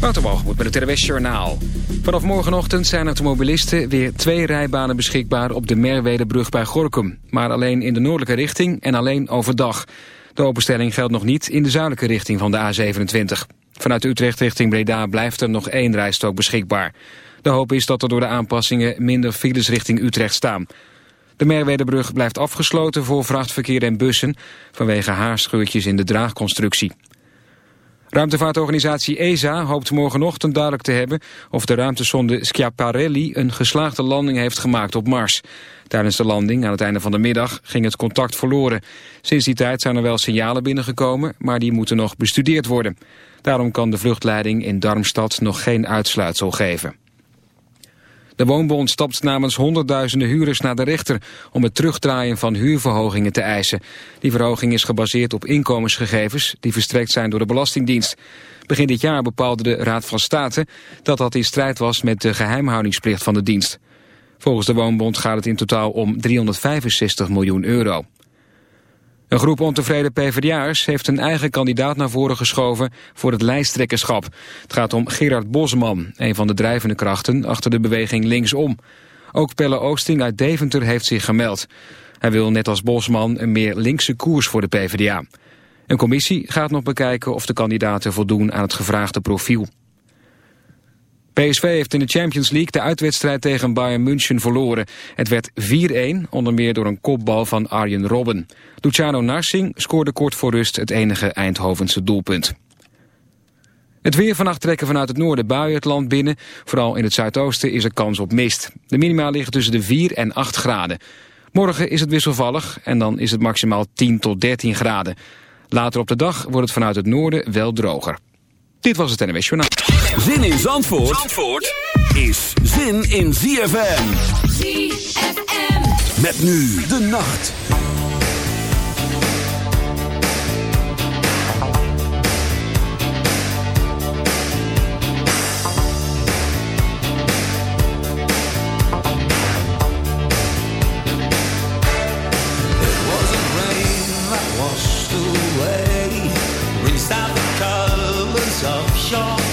Waterwalgemoed met het RWS Journaal. Vanaf morgenochtend zijn automobilisten weer twee rijbanen beschikbaar op de Merwedebrug bij Gorkum. Maar alleen in de noordelijke richting en alleen overdag. De openstelling geldt nog niet in de zuidelijke richting van de A27. Vanuit Utrecht richting Breda blijft er nog één rijstrook beschikbaar. De hoop is dat er door de aanpassingen minder files richting Utrecht staan. De Merwedebrug blijft afgesloten voor vrachtverkeer en bussen... vanwege haarscheurtjes in de draagconstructie. Ruimtevaartorganisatie ESA hoopt morgenochtend duidelijk te hebben... of de ruimtesonde Schiaparelli een geslaagde landing heeft gemaakt op Mars. Tijdens de landing aan het einde van de middag ging het contact verloren. Sinds die tijd zijn er wel signalen binnengekomen... maar die moeten nog bestudeerd worden. Daarom kan de vluchtleiding in Darmstad nog geen uitsluitsel geven. De Woonbond stapt namens honderdduizenden huurders naar de rechter... om het terugdraaien van huurverhogingen te eisen. Die verhoging is gebaseerd op inkomensgegevens... die verstrekt zijn door de Belastingdienst. Begin dit jaar bepaalde de Raad van State... dat dat in strijd was met de geheimhoudingsplicht van de dienst. Volgens de Woonbond gaat het in totaal om 365 miljoen euro. Een groep ontevreden PvdA'ers heeft een eigen kandidaat naar voren geschoven voor het lijsttrekkerschap. Het gaat om Gerard Bosman, een van de drijvende krachten achter de beweging Linksom. Ook Pelle Oosting uit Deventer heeft zich gemeld. Hij wil net als Bosman een meer linkse koers voor de PvdA. Een commissie gaat nog bekijken of de kandidaten voldoen aan het gevraagde profiel. PSV heeft in de Champions League de uitwedstrijd tegen Bayern München verloren. Het werd 4-1, onder meer door een kopbal van Arjen Robben. Luciano Narsing scoorde kort voor rust het enige Eindhovense doelpunt. Het weer vannacht trekken vanuit het noorden buien het land binnen. Vooral in het zuidoosten is er kans op mist. De minima liggen tussen de 4 en 8 graden. Morgen is het wisselvallig en dan is het maximaal 10 tot 13 graden. Later op de dag wordt het vanuit het noorden wel droger. Dit was het NWS Journaal. Zin in Zandvoort, Zandvoort is zin in ZFM. ZFM. Met nu de nacht. shore.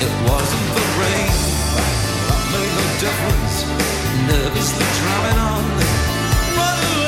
It wasn't the rain that made no difference. Nervously drumming on, running.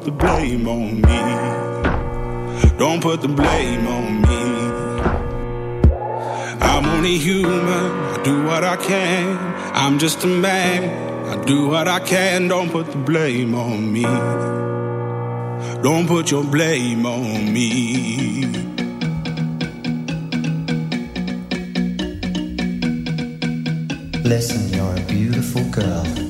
Put the blame on me. Don't put the blame on me. I'm only human. I do what I can. I'm just a man. I do what I can. Don't put the blame on me. Don't put your blame on me. Listen, you're a beautiful girl.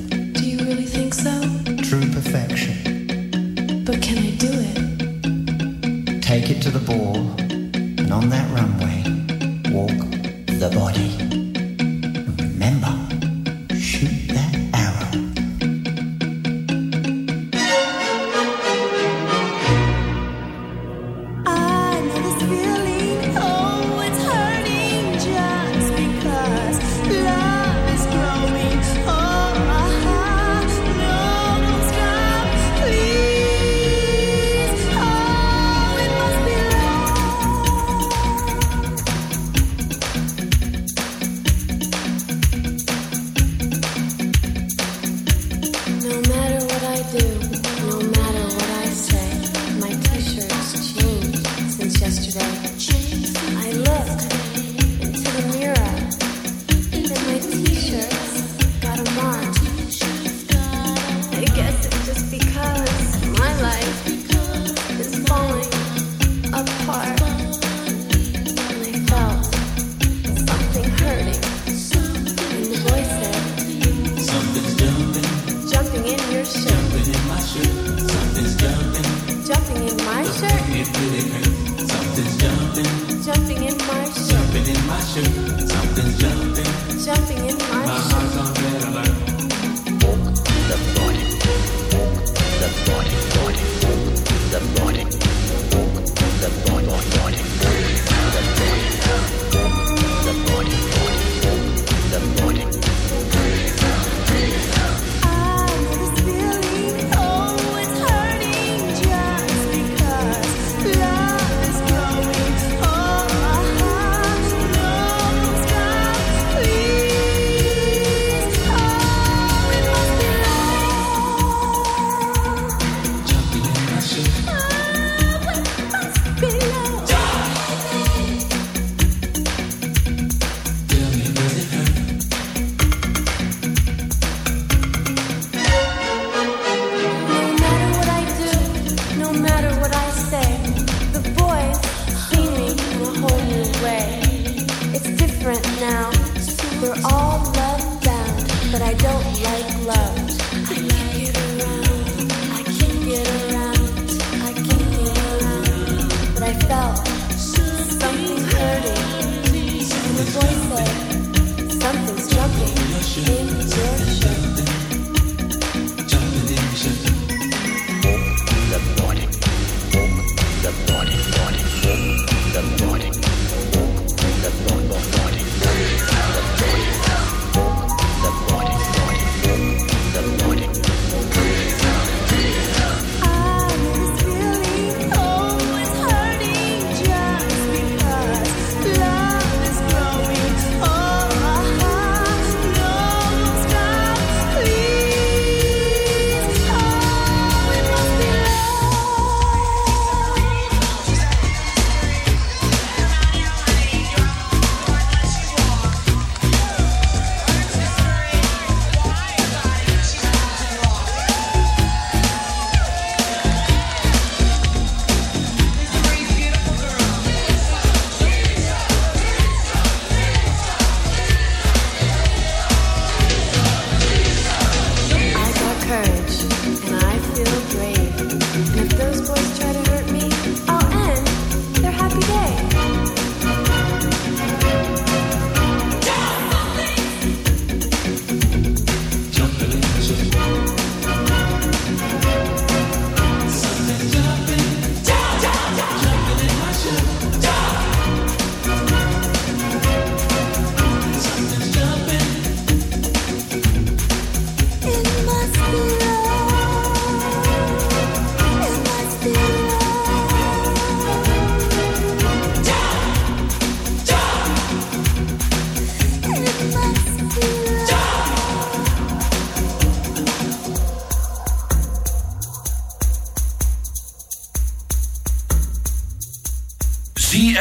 vocal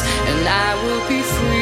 and I will be free.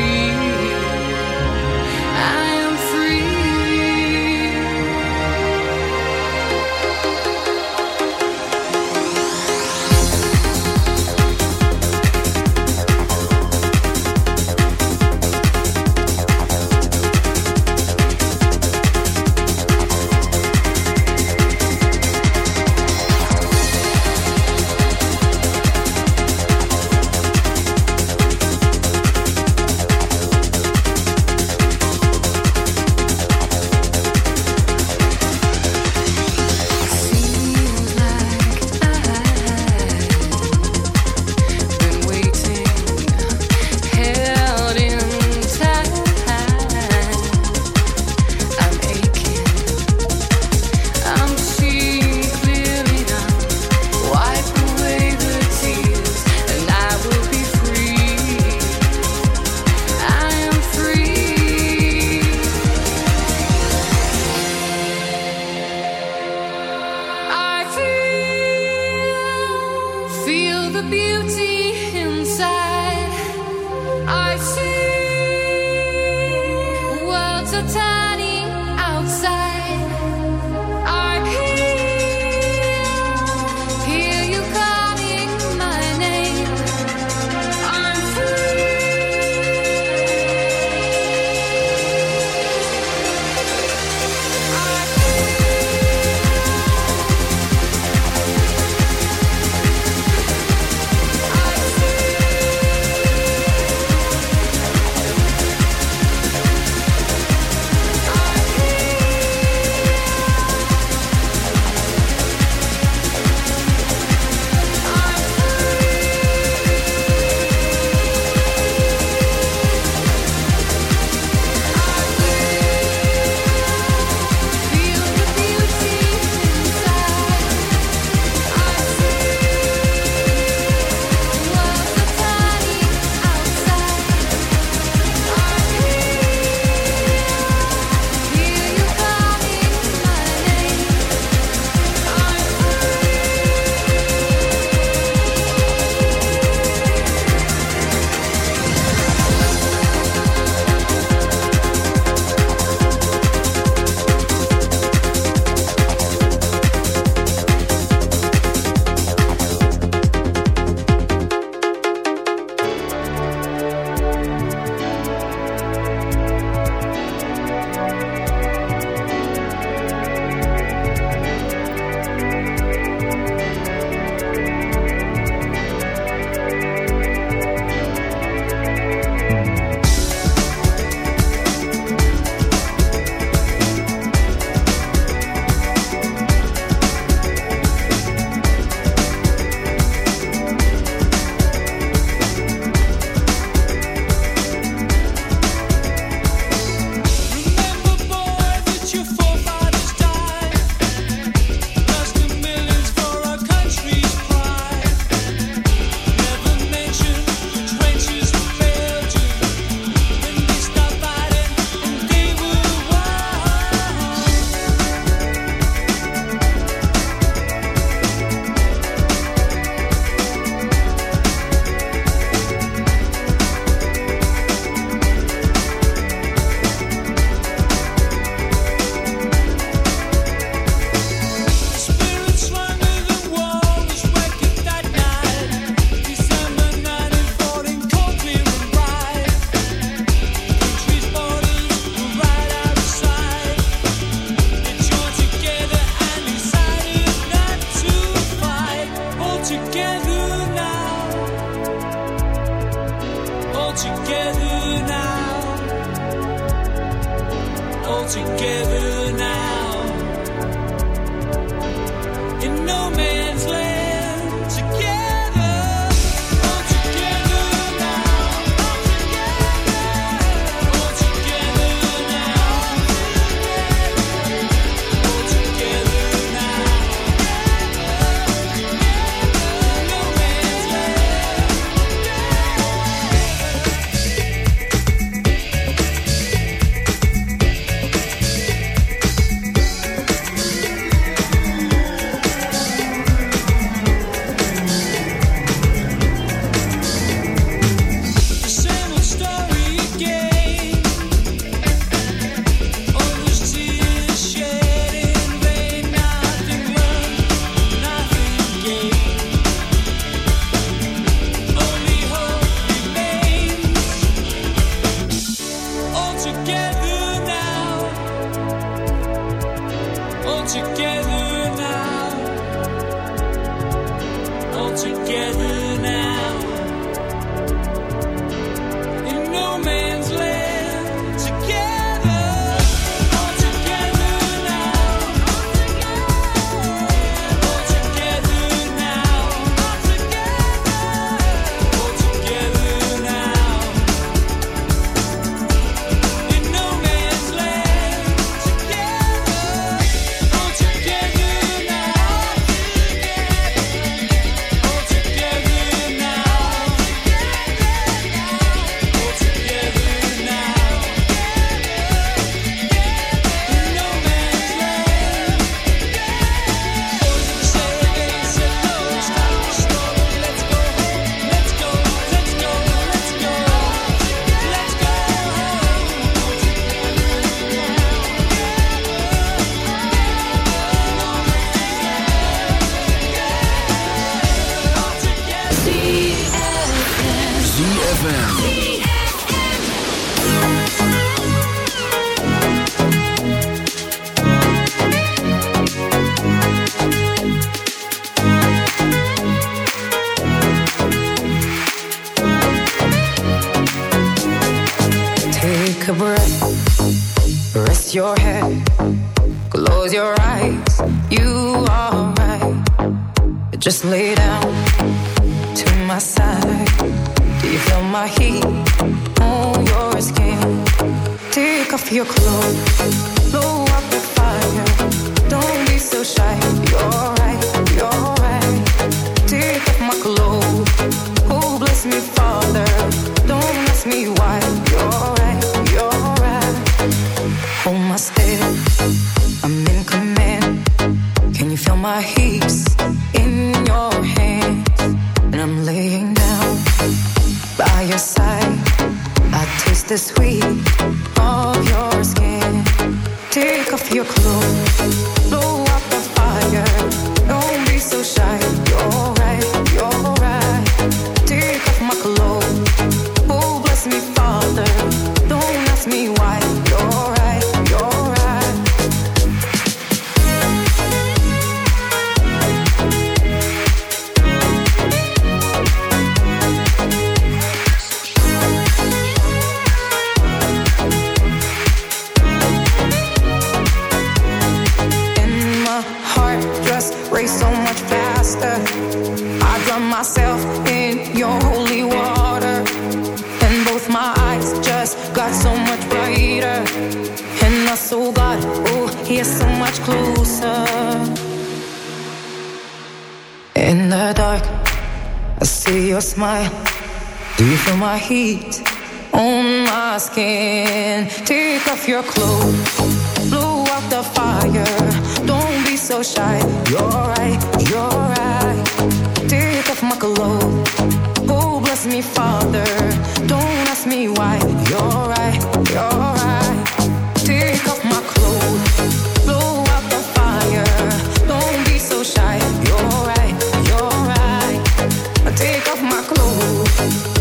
Clothes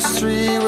street